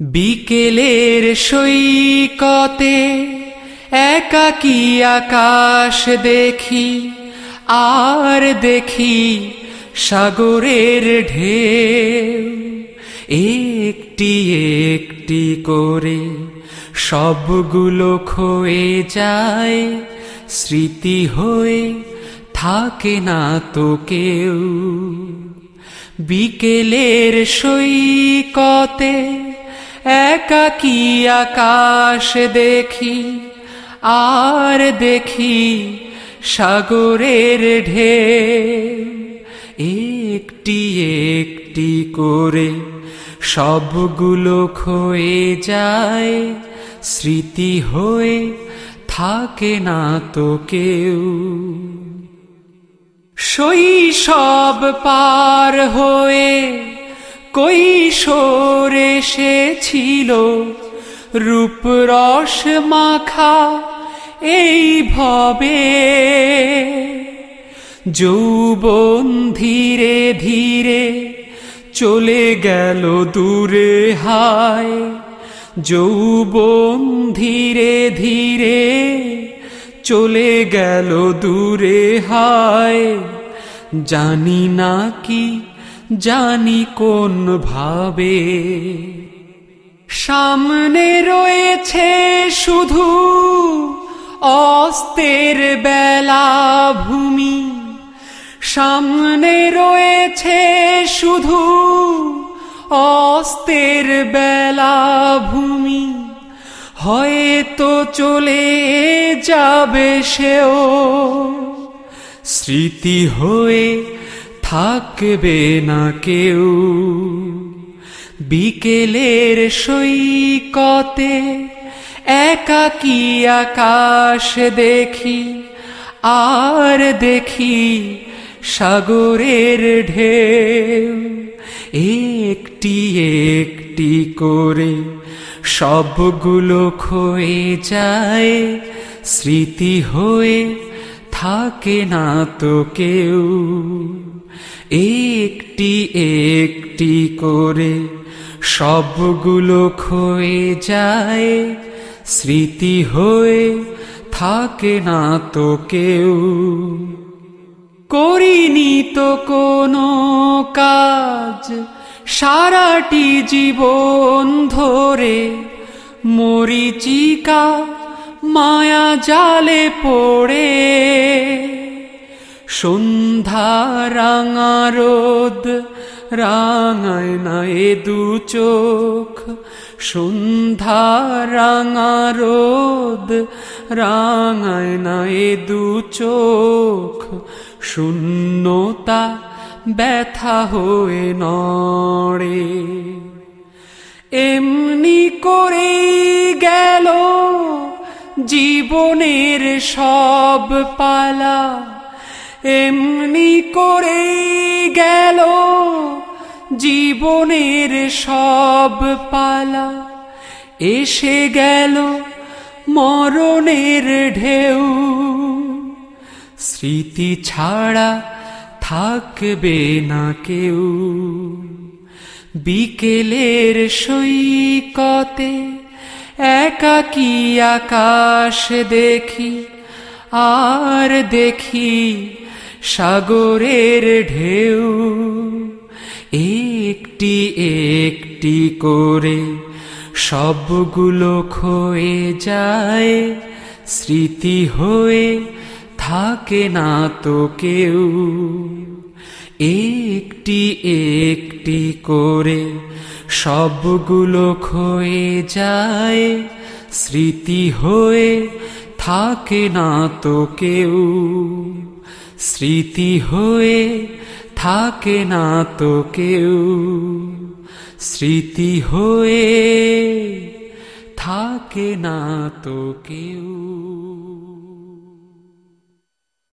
বিকেলের সৈকতে একাকি আকাশ দেখি, আর দেখি সাগরের ঢেউ। একটি একটি করে সবগুলো ক্ষয়ে যায়, স্মৃতি হয়ে থাকে না তো কেউ। বিকেলের সৈকতে একাকি আকাশ দেখি, আর দেখি সাগরের ঢে একটি একটি করে সবগুলো ক্ষয়ে যায়, স্মৃতি হয়ে থাকে না তো কেউ। শৈশব পার হয়ে কৈশোর এসেছিল। রূপরস মাখা এই ভবে। যৌবন ধীরে ধীরে চলে গেল দূরে হায়। যৌবন ধীরে ধীরে চলে গেল দূরে হায়। জানি না কি জানি কোন ভাবে। সামনে রয়েছে শুধু অস্তের বেলা ভূমি। সামনে রয়েছে শুধু অস্তের বেলা ভূমি। হয়তো চলে যাবে সেও। স্মৃতি হয়ে থাকবে না কেউ। বিকেলের সৈকতে একাকি আকাশ দেখি, আর দেখি সাগরের ঢেউ। একটি একটি করে সবগুলো ক্ষয়ে যায়, স্মৃতি হয়ে থাকে না তো কেউ। একটি একটি করে সবগুলো ক্ষয়ে যায়, স্মৃতি হয়ে থাকে না তো কেউ। করিনি তো কোনো কাজ, সারাটি জীবন ধরে মরিচিকা মায়া জালে পড়ে। সন্ধ্যা রাঙা রোদ, রাঙায় না এ দু চোখ। সন্ধ্যা রাঙা রোদ, রাঙায় না এ দু চোখ। শূন্যতা ব্যথা হয়ে নড়ে। এমনি করে গেল জীবনের সব পালা এমনি করে গেল জীবনের সব পালা। এসে গেল মরণের ঢেউ। স্মৃতি ছাড়া থাকবে না কেউ। বিকেলের সৈকতে একাকি আকাশ দেখি, আর দেখি সাগরের ঢেউ। একটি একটি করে সবগুলো ক্ষয়ে যায়, স্মৃতি হয়ে থাকে না তো কেউ। একটি একটি করে সবগুলো ক্ষয়ে যায়, স্মৃতি হয়ে থাকে না তো কেউ। স্মৃতি হয়ে থাকে না তো কেউ। স্মৃতি হয়ে থাকে না তো কেউ।